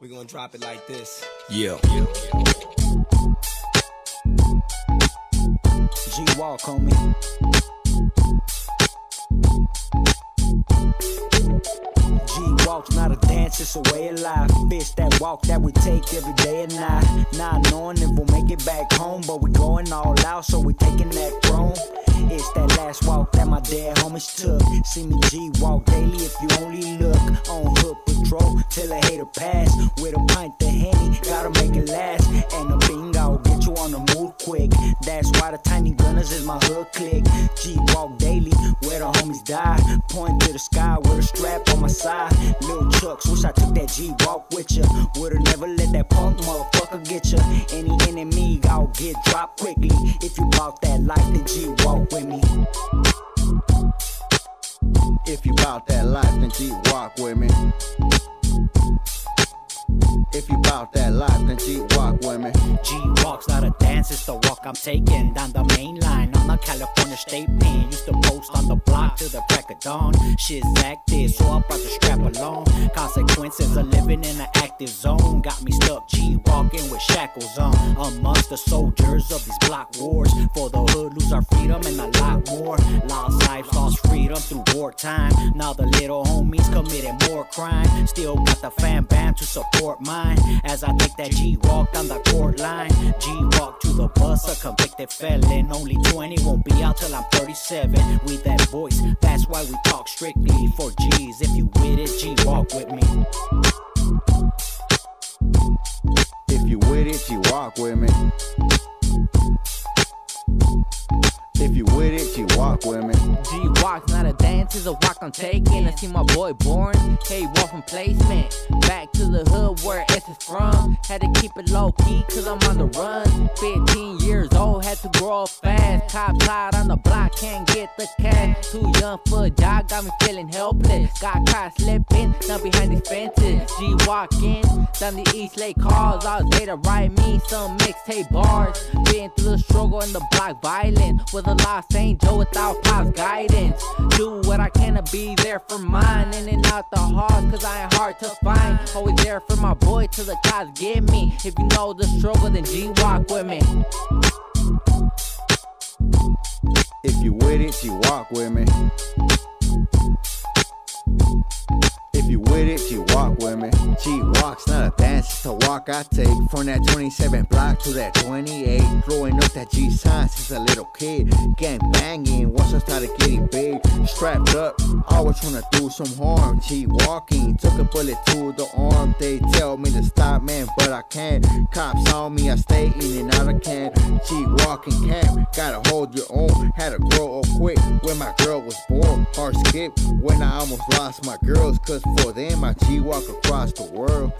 We're gonna drop it like this. Yeah. G Walk, homie. G Walk's not a dance, it's a way of life. Fish that walk that we take every day and night. Not knowing if we'll make it back home, but we're going all out, so we're taking that that homies took. See me G walk daily if you only look on hook patrol till I hate a hater pass. With a pint of henny, gotta make it last. And a bingo, get you on the move quick. That's why the tiny gunners is my hood click. G walk daily, where the homies die. Point to the sky with a strap on my side. Lil Chucks, wish I took that G walk with ya. Would've never let that punk motherfucker get ya. Any enemy, I'll get dropped quickly. If you bought that life, then G walk with me. If you bout that life, then G walk with me. If you bout that life, then G walk with me. G walks not a dance, it's the walk I'm taking down the main line on the California State Pen. Used to post on the block till the crack of dawn. Shit's active, so I brought the strap along. Consequences of living in an active zone got me stuck. G walking with shackles on amongst the soldiers of these block wars. For the hood, lose our freedom and a lot more. Lost lives, lost freedom through wartime. Now the little homies committing more crime. Still got the fam bam to support mine. As I take that G walk down the court line. G walk to the bus, a convicted felon. Only 20 won't be out till I'm 37. With that voice, that's why we talk strictly If you walk with me. If you with it, G walk with me. G walks, not a dance, it's a walk I'm taking. I see my boy born, hey, walk from placement. Back to the hood where it's from. Had to keep it low key, cause I'm on the run. 15 years old, had to grow up fast. Cops out on the block, can't get the cash. Too young for a job, got me feeling helpless. Got caught slipping, now behind these fences. G walking down the East Lake calls. I was to write me some mixtape bars. Been through the struggle in the block, violent. With a lost angel without pop's guidance. Do what I can to be there for mine. In and out the halls, cause I ain't hard to find. Always there for my boy till the cops get me. If you know the struggle, then G walk with me. With me. If you with it, G walk with me. G walks, it's a walk I take. From that 27 block to that 28. Growing up that G sign since a little kid. Gang banging once I started getting big. Strapped up, always to do some harm. G walking, took a bullet to the arm. They tell me to stop, man, but I can't. Cops on me, I stay in and out of can. G walking camp, gotta hold your own. Had to grow up quick when my girl was born. Hard skip when I almost lost my girls, cause for them I G walk across the world.